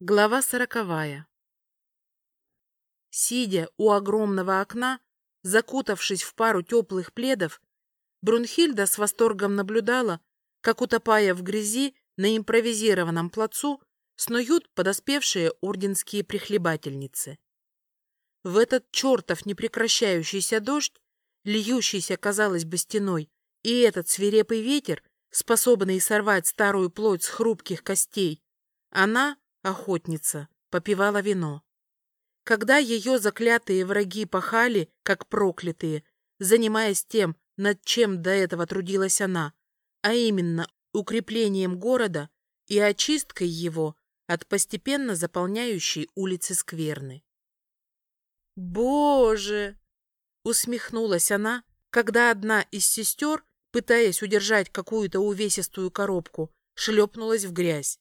Глава сороковая. Сидя у огромного окна, закутавшись в пару теплых пледов, Брунхильда с восторгом наблюдала, как, утопая в грязи на импровизированном плацу, снуют подоспевшие орденские прихлебательницы. В этот чертов непрекращающийся дождь, льющийся, казалось бы, стеной, и этот свирепый ветер, способный сорвать старую плоть с хрупких костей, она охотница, попивала вино. Когда ее заклятые враги пахали, как проклятые, занимаясь тем, над чем до этого трудилась она, а именно укреплением города и очисткой его от постепенно заполняющей улицы скверны. «Боже!» — усмехнулась она, когда одна из сестер, пытаясь удержать какую-то увесистую коробку, шлепнулась в грязь.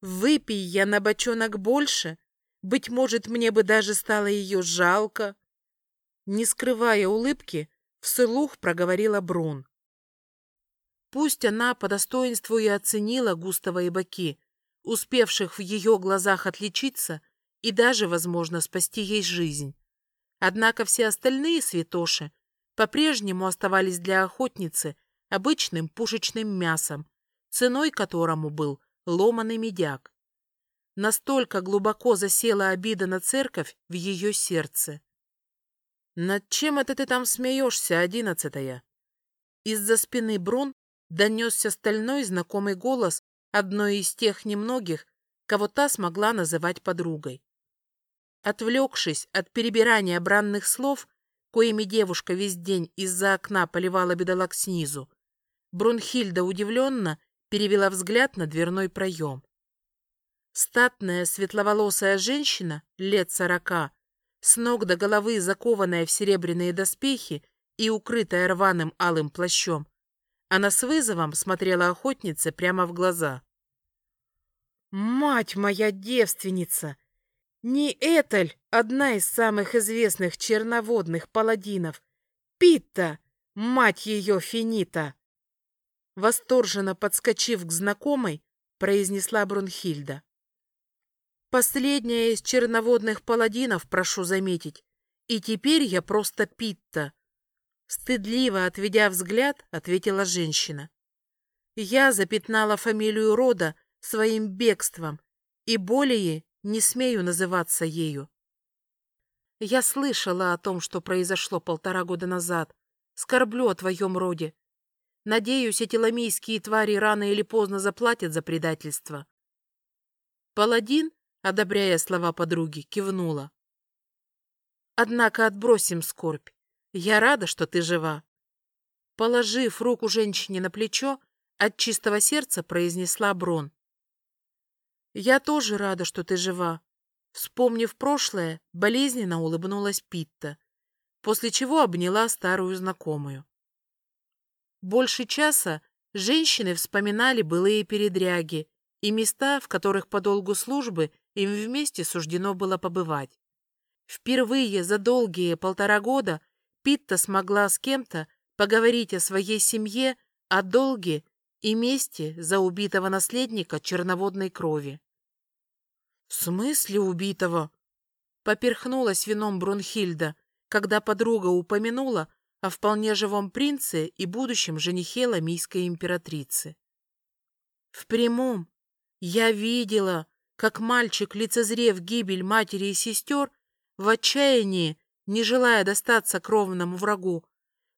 Выпей я на бочонок больше, быть может, мне бы даже стало ее жалко. Не скрывая улыбки, вслух проговорила Брун. Пусть она по достоинству и оценила Густава и Баки, успевших в ее глазах отличиться и даже, возможно, спасти ей жизнь. Однако все остальные святоши по-прежнему оставались для охотницы обычным пушечным мясом, ценой которому был ломаный медяк. Настолько глубоко засела обида на церковь в ее сердце. «Над чем это ты там смеешься, одиннадцатая?» Из-за спины Брун донесся стальной знакомый голос одной из тех немногих, кого та смогла называть подругой. Отвлекшись от перебирания бранных слов, коими девушка весь день из-за окна поливала бедолаг снизу, Брунхильда удивленно перевела взгляд на дверной проем. Статная светловолосая женщина, лет сорока, с ног до головы закованная в серебряные доспехи и укрытая рваным алым плащом, она с вызовом смотрела охотнице прямо в глаза. «Мать моя девственница! Не Эталь, одна из самых известных черноводных паладинов, Питта, мать ее Финита!» Восторженно подскочив к знакомой, произнесла Брунхильда. Последняя из черноводных паладинов, прошу заметить. И теперь я просто Питта. Стыдливо отведя взгляд, ответила женщина. Я запятнала фамилию рода своим бегством и более не смею называться ею. Я слышала о том, что произошло полтора года назад. Скорблю о твоем роде. Надеюсь, эти ламийские твари рано или поздно заплатят за предательство. Паладин, одобряя слова подруги, кивнула. Однако отбросим скорбь. Я рада, что ты жива. Положив руку женщине на плечо, от чистого сердца произнесла Брон. Я тоже рада, что ты жива. Вспомнив прошлое, болезненно улыбнулась Питта, после чего обняла старую знакомую. Больше часа женщины вспоминали былые передряги и места, в которых по долгу службы им вместе суждено было побывать. Впервые за долгие полтора года Питта смогла с кем-то поговорить о своей семье, о долге и мести за убитого наследника черноводной крови. — В смысле убитого? — поперхнулась вином Брунхильда, когда подруга упомянула о вполне живом принце и будущем женихе ламийской императрицы. В прямом я видела, как мальчик, лицезрев гибель матери и сестер, в отчаянии, не желая достаться кровному врагу,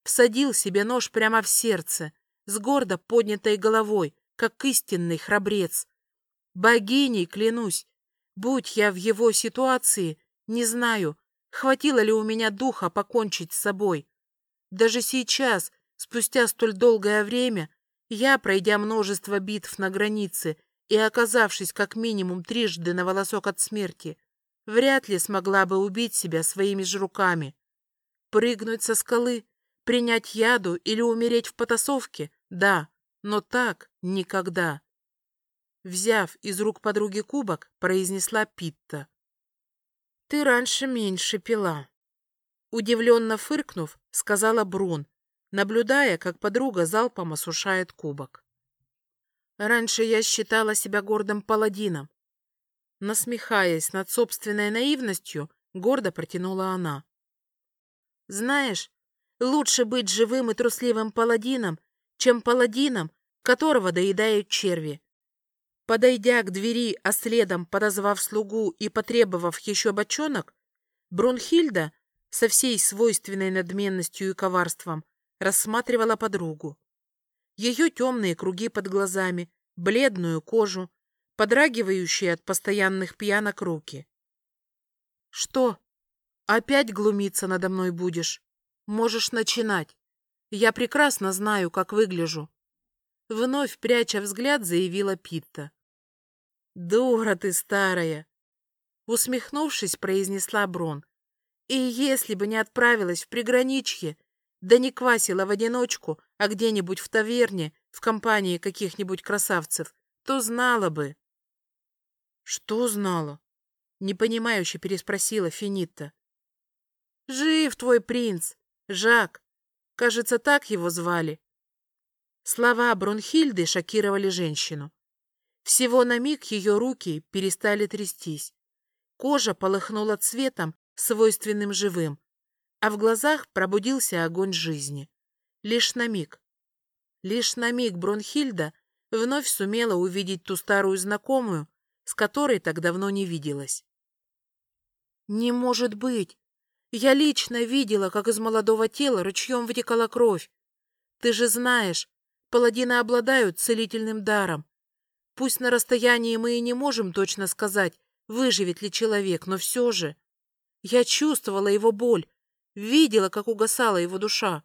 всадил себе нож прямо в сердце, с гордо поднятой головой, как истинный храбрец. Богиней клянусь, будь я в его ситуации, не знаю, хватило ли у меня духа покончить с собой. Даже сейчас, спустя столь долгое время, я, пройдя множество битв на границе и оказавшись как минимум трижды на волосок от смерти, вряд ли смогла бы убить себя своими же руками. Прыгнуть со скалы, принять яду или умереть в потасовке — да, но так никогда. Взяв из рук подруги кубок, произнесла Питта. «Ты раньше меньше пила». Удивленно фыркнув, сказала Брун, наблюдая, как подруга залпом осушает кубок. Раньше я считала себя гордым паладином. Насмехаясь над собственной наивностью, гордо протянула она. Знаешь, лучше быть живым и трусливым паладином, чем паладином, которого доедают черви. Подойдя к двери, а следом подозвав слугу и потребовав еще бочонок, Брунхильда со всей свойственной надменностью и коварством рассматривала подругу. Ее темные круги под глазами, бледную кожу, подрагивающие от постоянных пьянок руки. «Что? Опять глумиться надо мной будешь? Можешь начинать. Я прекрасно знаю, как выгляжу». Вновь, пряча взгляд, заявила Питта. «Дура ты старая!» Усмехнувшись, произнесла Брон. «И если бы не отправилась в приграничье, да не квасила в одиночку, а где-нибудь в таверне, в компании каких-нибудь красавцев, то знала бы». «Что знала?» — непонимающе переспросила Финитта. «Жив твой принц, Жак. Кажется, так его звали». Слова Бронхильды шокировали женщину. Всего на миг ее руки перестали трястись. Кожа полыхнула цветом, свойственным живым, а в глазах пробудился огонь жизни. Лишь на миг. Лишь на миг Бронхильда вновь сумела увидеть ту старую знакомую, с которой так давно не виделась. «Не может быть! Я лично видела, как из молодого тела ручьем вытекала кровь. Ты же знаешь, паладины обладают целительным даром. Пусть на расстоянии мы и не можем точно сказать, выживет ли человек, но все же. Я чувствовала его боль, видела, как угасала его душа.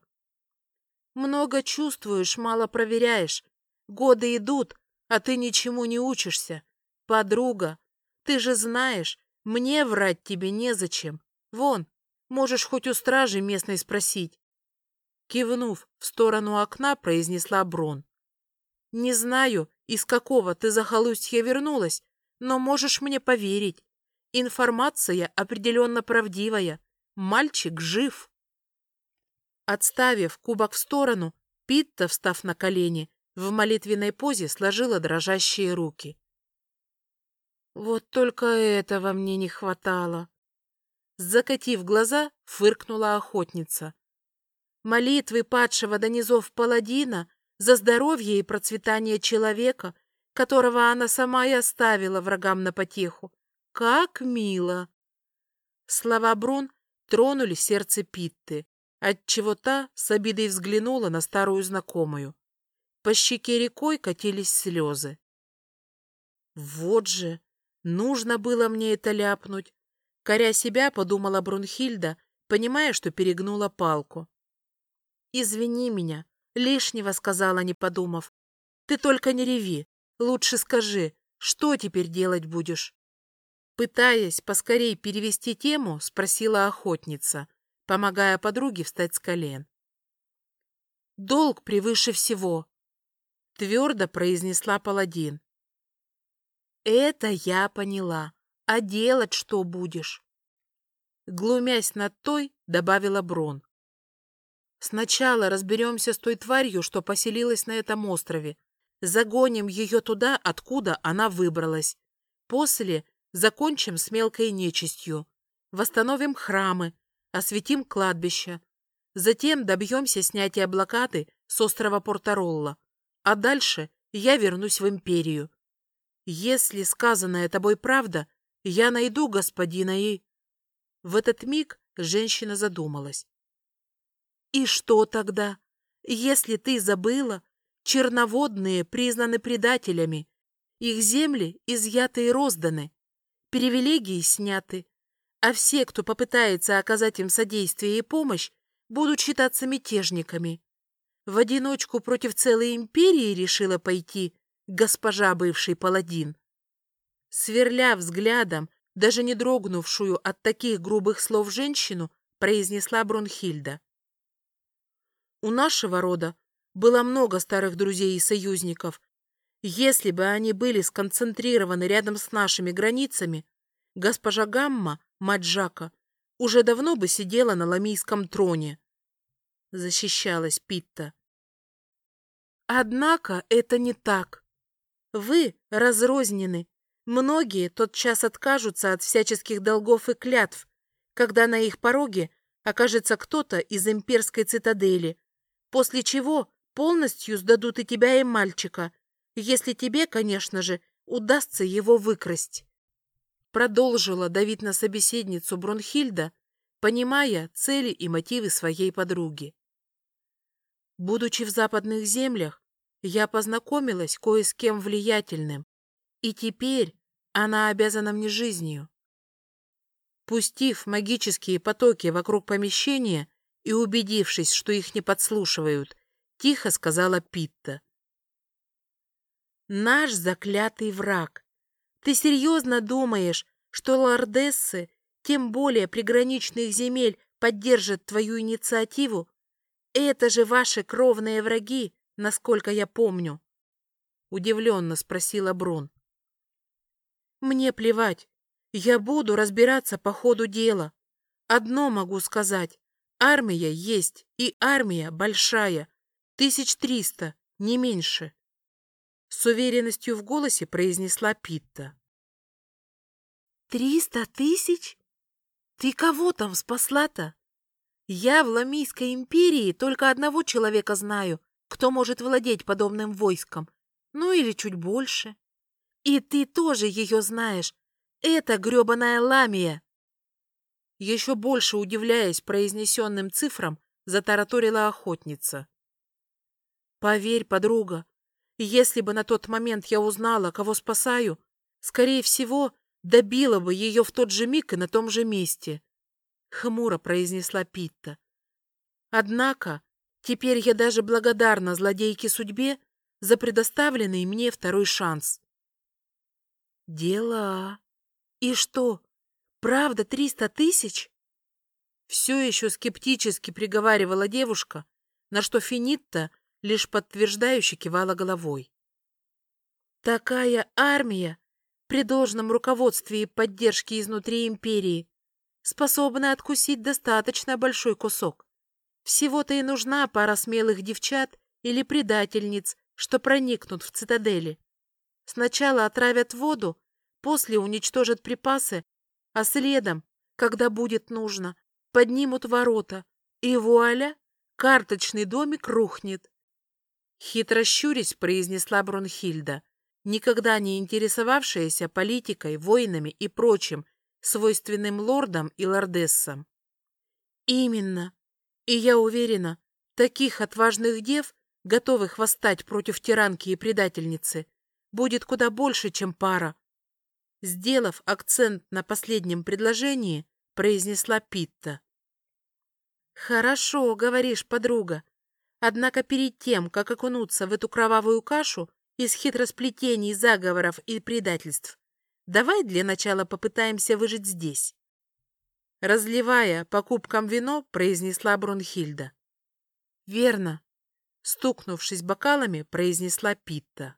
Много чувствуешь, мало проверяешь. Годы идут, а ты ничему не учишься. Подруга, ты же знаешь, мне врать тебе незачем. Вон, можешь хоть у стражи местной спросить. Кивнув в сторону окна, произнесла Брон. Не знаю, из какого ты захолустья вернулась, но можешь мне поверить. Информация определенно правдивая. Мальчик жив. Отставив кубок в сторону, Питта, встав на колени, в молитвенной позе сложила дрожащие руки. Вот только этого мне не хватало. Закатив глаза, фыркнула охотница. Молитвы падшего до низов паладина за здоровье и процветание человека, которого она сама и оставила врагам на потеху. Как мило! Слова Брун тронули сердце Питты, отчего та с обидой взглянула на старую знакомую. По щеке рекой катились слезы. Вот же, нужно было мне это ляпнуть. Коря себя, подумала Брунхильда, понимая, что перегнула палку. «Извини меня, Лишнего сказала, не подумав. Ты только не реви. Лучше скажи, что теперь делать будешь? Пытаясь поскорей перевести тему, спросила охотница, помогая подруге встать с колен. «Долг превыше всего», — твердо произнесла паладин. «Это я поняла. А делать что будешь?» Глумясь над той, добавила Брон. Сначала разберемся с той тварью, что поселилась на этом острове. Загоним ее туда, откуда она выбралась. После закончим с мелкой нечистью. Восстановим храмы, осветим кладбище. Затем добьемся снятия блокады с острова Порторолла. А дальше я вернусь в империю. Если сказанное тобой правда, я найду господина и... В этот миг женщина задумалась. И что тогда? Если ты забыла, черноводные признаны предателями, их земли изъяты и розданы, привилегии сняты, а все, кто попытается оказать им содействие и помощь, будут считаться мятежниками. В одиночку против целой империи решила пойти госпожа бывший паладин. Сверля взглядом, даже не дрогнувшую от таких грубых слов женщину, произнесла Брунхильда. У нашего рода было много старых друзей и союзников. Если бы они были сконцентрированы рядом с нашими границами, госпожа Гамма, мать Жака, уже давно бы сидела на ламийском троне. Защищалась Питта. Однако это не так. Вы разрознены, Многие тотчас откажутся от всяческих долгов и клятв, когда на их пороге окажется кто-то из имперской цитадели, после чего полностью сдадут и тебя, и мальчика, если тебе, конечно же, удастся его выкрасть. Продолжила давить на собеседницу Бронхильда, понимая цели и мотивы своей подруги. Будучи в западных землях, я познакомилась кое с кем влиятельным, и теперь она обязана мне жизнью. Пустив магические потоки вокруг помещения и убедившись, что их не подслушивают, тихо сказала Питта. «Наш заклятый враг. Ты серьезно думаешь, что лордессы, тем более приграничных земель, поддержат твою инициативу? Это же ваши кровные враги, насколько я помню. Удивленно спросила Брун. Мне плевать. Я буду разбираться по ходу дела. Одно могу сказать. Армия есть, и армия большая. Тысяч триста, не меньше. С уверенностью в голосе произнесла Питта. «Триста тысяч? Ты кого там спасла-то? Я в Ламийской империи только одного человека знаю, кто может владеть подобным войском, ну или чуть больше. И ты тоже ее знаешь. Это гребаная Ламия. Еще больше удивляясь произнесенным цифрам, затараторила охотница. Поверь, подруга, если бы на тот момент я узнала, кого спасаю, скорее всего, добила бы ее в тот же миг и на том же месте. Хмуро произнесла Питта. Однако Теперь я даже благодарна злодейке судьбе за предоставленный мне второй шанс. Дела. И что, правда триста тысяч? Все еще скептически приговаривала девушка, на что Финитта лишь подтверждающе кивала головой. Такая армия при должном руководстве и поддержке изнутри империи способна откусить достаточно большой кусок. Всего-то и нужна пара смелых девчат или предательниц, что проникнут в цитадели. Сначала отравят воду, после уничтожат припасы, а следом, когда будет нужно, поднимут ворота, и вуаля, карточный домик рухнет. Хитро щурясь произнесла Брунхильда, никогда не интересовавшаяся политикой, войнами и прочим, свойственным лордам и лордессам. Именно, и я уверена, таких отважных дев, готовых восстать против тиранки и предательницы, будет куда больше, чем пара. Сделав акцент на последнем предложении, произнесла Питта. «Хорошо, говоришь, подруга. Однако перед тем, как окунуться в эту кровавую кашу из хитросплетений, заговоров и предательств, давай для начала попытаемся выжить здесь. Разливая по кубкам вино, произнесла Брунхильда. «Верно», — стукнувшись бокалами, произнесла Питта.